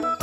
Bye.